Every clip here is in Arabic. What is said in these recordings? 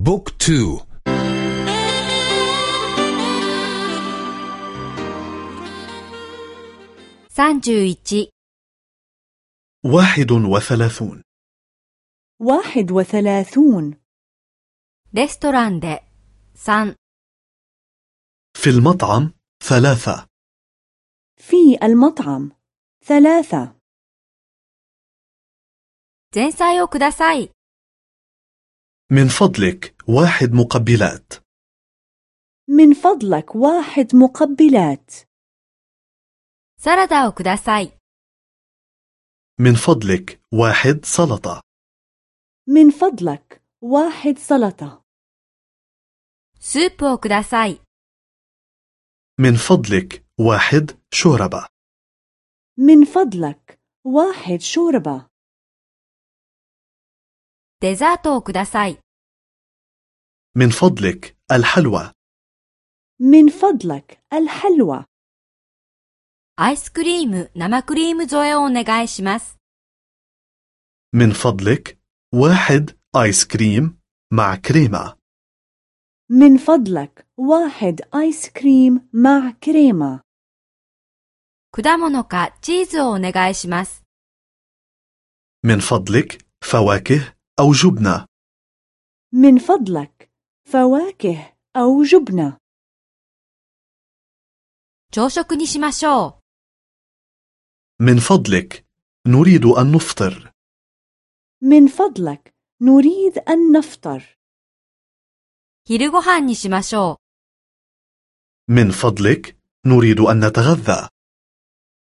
بوك تو واحد وثلاثون واحد وثلاثون ريستوران دي سان في المطعم ثلاثة في المطعم ثلاثة 前菜をください。 من فضلك واحد مقبلات. من فضلك واحد مقبلات. سلطة كداساي. من فضلك واحد سلطة. من فضلك واحد سلطة. سوب كداساي. من فضلك واحد شوربة. من فضلك واحد شوربة. デザートをください。 من فضلك الحلوى من فضلك الحلوى アイスクリーム、生クリーム添えをお願いします。 من فضلك واحد آيس كريم مع كريمة من فضلك واحد آيس كريم مع كريمة 果物かチーズをお願いします。 من فضلك فواكه أو جبنة من فضلك فواكه أو جبنة 朝食にしましょ من فضلك نريد أن نفطر من فضلك نريد أن نفطر う。昼ご飯にしましょ من فضلك نريد أن نتغذى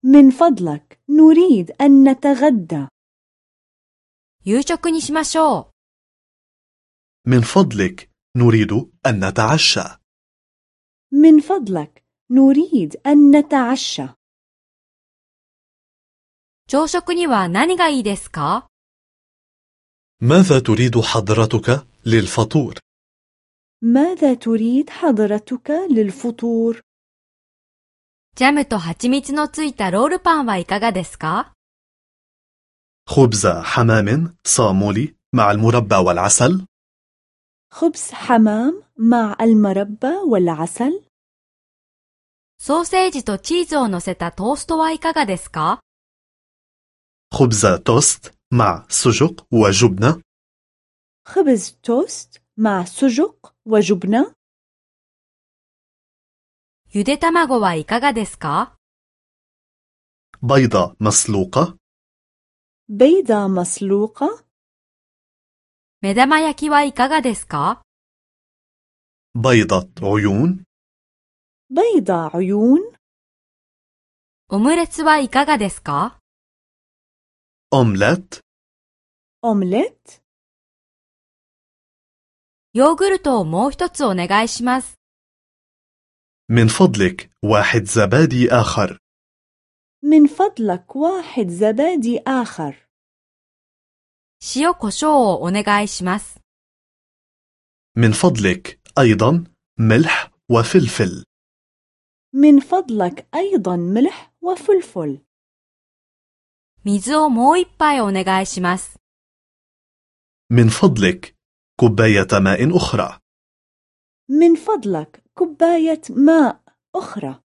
من فضلك نريد أن نتغدى う。 夕食にしましょう。 من فضلك نريد أن نتعشى من فضلك نريد أن نتعشى 朝食には何がいいですか ماذا تريد حضرتك للفطور؟ ماذا تريد حضرتك للفطور؟ ジャムと蜂蜜のついたロールパンはいかがですか خبز حمام صامولي مع المربى والعسل خبز حمام مع المربى والعسل ソーセージとチーズを乗せたトーストはいかがですか خبز توست مع سجق وجبنة خبز توست مع سجق وجبنة ゆで卵はいかがですか بيضة مسلوقة بيضة مسلوقة 目玉焼きはいかがですか بيضة عيون بيضة عيون オムレツはいかがですか أومليت أومليت ヨーグルトをもう一つお願いします。 من فضلك واحد زبادي آخر من فضلك واحد زبادي آخر 塩コショウをお願いします。 من فضلك أيضا ملح وفلفل من فضلك أيضا ملح وفلفل 水をもう一杯お願いします。 من فضلك كوباية ماء أخرى من فضلك كوباية ماء أخرى